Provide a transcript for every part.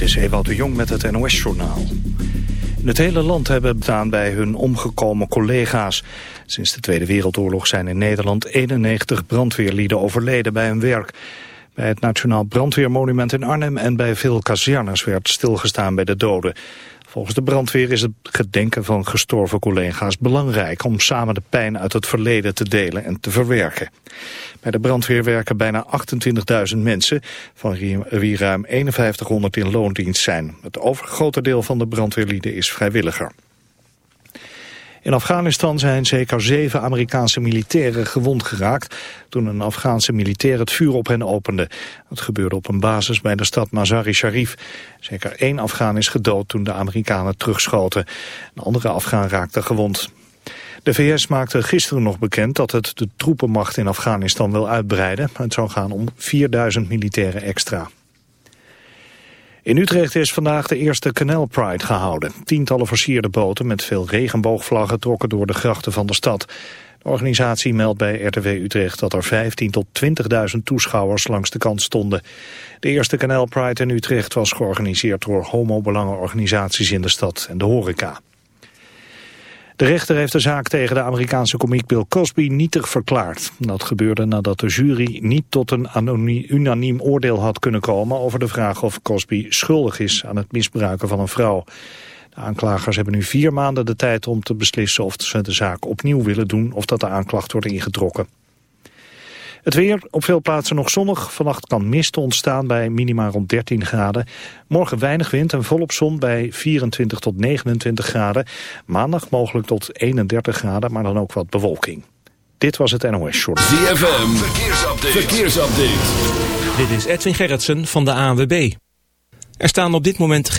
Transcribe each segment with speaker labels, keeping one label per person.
Speaker 1: Dit is Ewout de Jong met het NOS-journaal. In het hele land hebben bestaan bij hun omgekomen collega's. Sinds de Tweede Wereldoorlog zijn in Nederland 91 brandweerlieden overleden bij hun werk. Bij het Nationaal Brandweermonument in Arnhem en bij veel kazernes werd stilgestaan bij de doden. Volgens de brandweer is het gedenken van gestorven collega's belangrijk om samen de pijn uit het verleden te delen en te verwerken. Bij de brandweer werken bijna 28.000 mensen, van wie ruim 5100 in loondienst zijn. Het overgrote deel van de brandweerlieden is vrijwilliger. In Afghanistan zijn zeker zeven Amerikaanse militairen gewond geraakt toen een Afghaanse militair het vuur op hen opende. Het gebeurde op een basis bij de stad Mazar-i Sharif. Zeker één Afghaan is gedood toen de Amerikanen terugschoten. Een andere Afghaan raakte gewond. De VS maakte gisteren nog bekend dat het de troepenmacht in Afghanistan wil uitbreiden. Het zou gaan om 4000 militairen extra. In Utrecht is vandaag de eerste Canal Pride gehouden. Tientallen versierde boten met veel regenboogvlaggen trokken door de grachten van de stad. De organisatie meldt bij RTW Utrecht dat er 15.000 tot 20.000 toeschouwers langs de kant stonden. De eerste Canal Pride in Utrecht was georganiseerd door homobelangenorganisaties in de stad en de horeca. De rechter heeft de zaak tegen de Amerikaanse komiek Bill Cosby nietig verklaard. Dat gebeurde nadat de jury niet tot een unaniem oordeel had kunnen komen over de vraag of Cosby schuldig is aan het misbruiken van een vrouw. De aanklagers hebben nu vier maanden de tijd om te beslissen of ze de zaak opnieuw willen doen of dat de aanklacht wordt ingetrokken. Het weer, op veel plaatsen nog zonnig. Vannacht kan mist ontstaan bij minima rond 13 graden. Morgen weinig wind en volop zon bij 24 tot 29 graden. Maandag mogelijk tot 31 graden, maar dan ook wat bewolking. Dit was het NOS Short.
Speaker 2: ZFM, verkeersupdate. verkeersupdate.
Speaker 3: Dit is Edwin Gerritsen van de ANWB. Er staan op dit moment...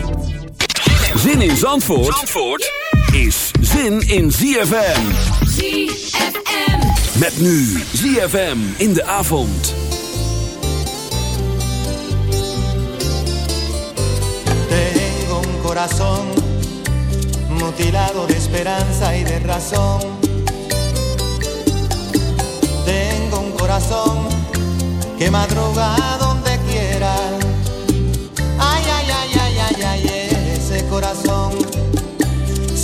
Speaker 2: Zin in Zandvoort, Zandvoort is zin in ZFM.
Speaker 4: ZFM.
Speaker 2: Met nu ZFM in de avond.
Speaker 5: Tengo un corazón mutilado de esperanza y de razón. Tengo un corazón que madruga donde quiera.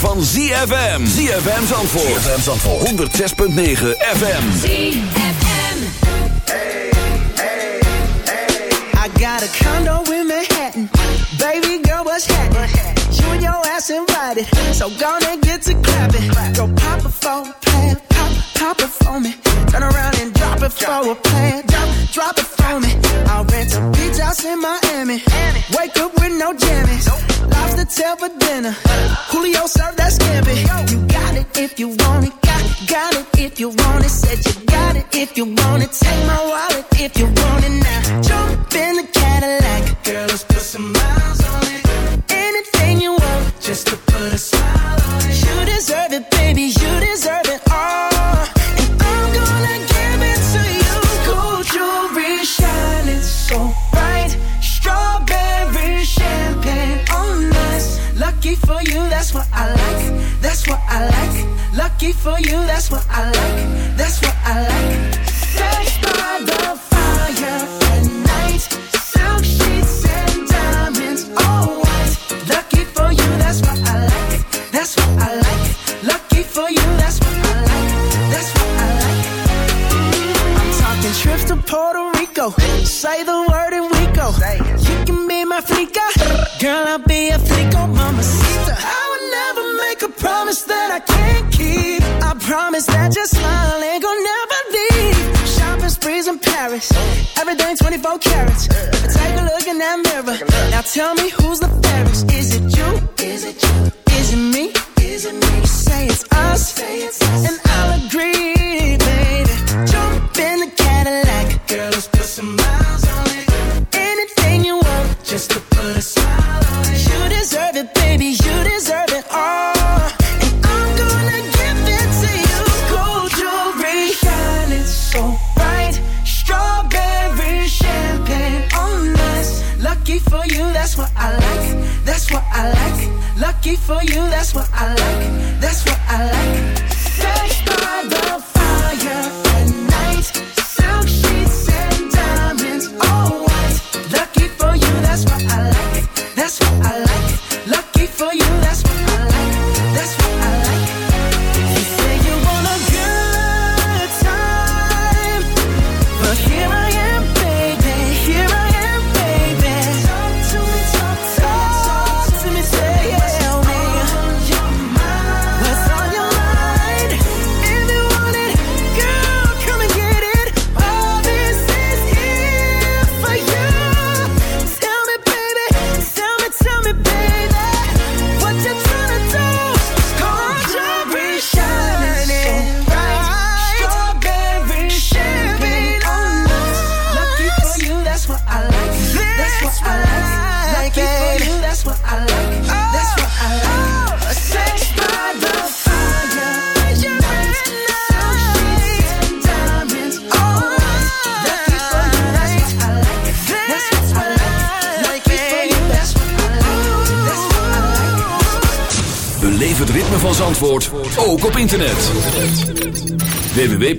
Speaker 6: van ZFM. ZFM Zandvoort. ZFM Zandvoort. 106.9 FM.
Speaker 2: ZFM. Hey, hey, hey.
Speaker 7: I got a condo in Manhattan. Baby girl, what's happening? You your ass invited. So gonna get to clapping. Go pop a phone a. Pop, pop me. Turn around and drop it for a plan. Drop, drop it for me. I'll rent a beach house in Miami. Wake up with no jammies. live to tell for
Speaker 6: dinner put aside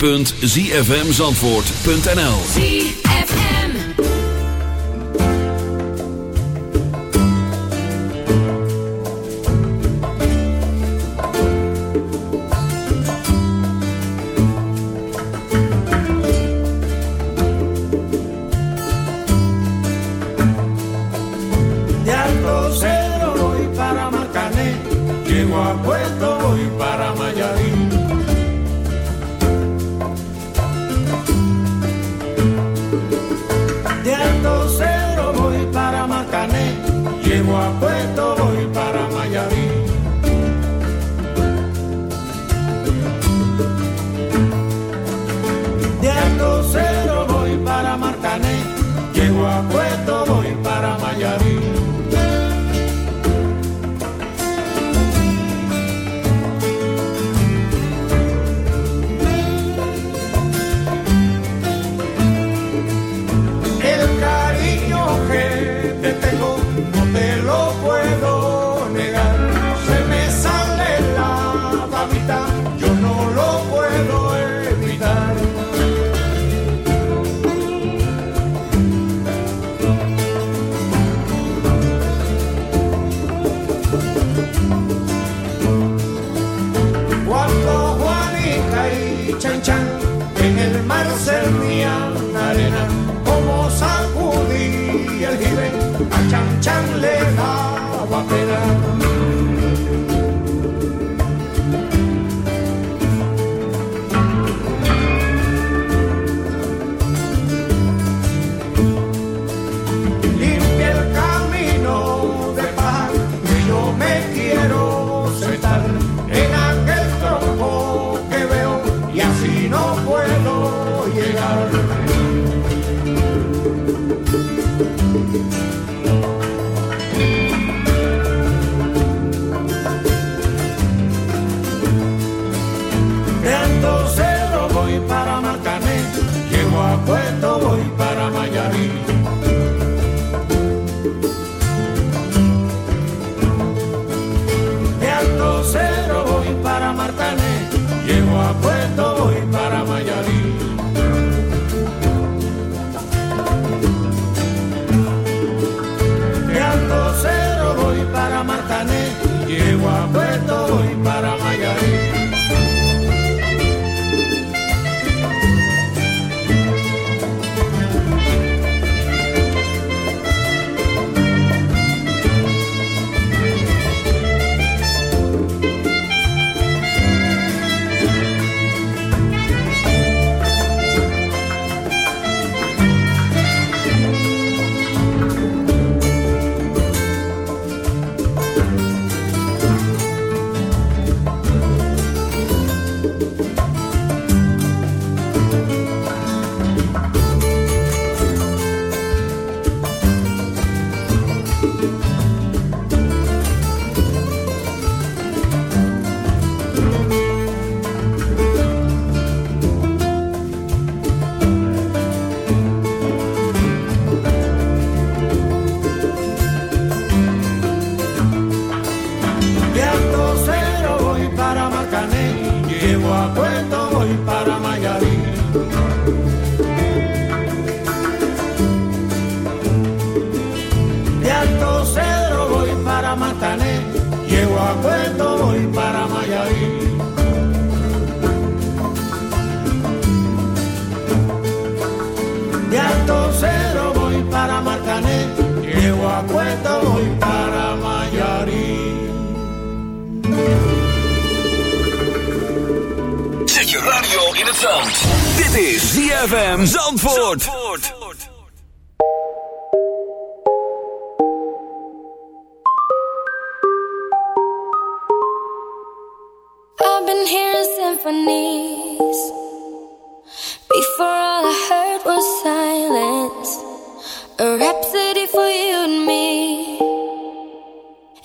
Speaker 6: www.zfmzandvoort.nl